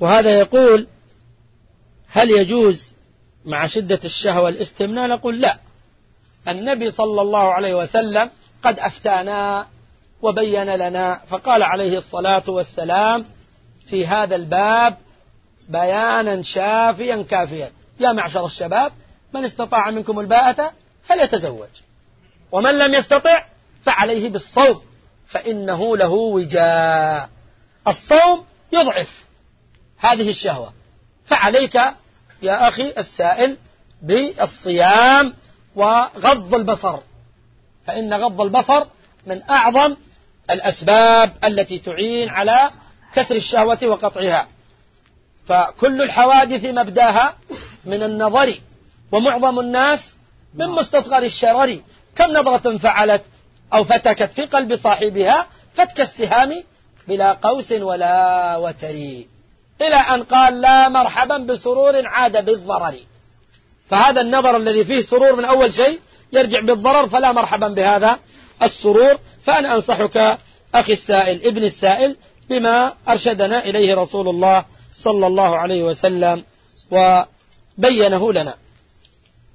وهذا يقول هل يجوز مع شدة الشهوة الاستمناء نقول لا. النبي صلى الله عليه وسلم قد أفتانا وبين لنا فقال عليه الصلاة والسلام في هذا الباب بيانا شافيا كافيا. يا معشر الشباب من استطاع منكم الباءة فليتزوج. ومن لم يستطع فعليه بالصوم فإنه له وجاء. الصوم يضعف هذه الشهوة. فعليك يا أخي السائل بالصيام وغض البصر. فإن غض البصر من أعظم الأسباب التي تعين على كسر الشهوة وقطعها. فكل الحوادث مبداها من النظر ومعظم الناس من مستصغر الشرر. كم نظرة فعلت أو فتكت في قلب صاحبها فتك السهام بلا قوس ولا وتري إلى أن قال لا مرحبا بسرور عاد بالضرر. فهذا النظر الذي فيه سرور من أول شيء يرجع بالضرر فلا مرحبا بهذا السرور. فأنا أنصحك أخي السائل ابن السائل بما أرشدنا إليه رسول الله صلى الله عليه وسلم وبينه لنا.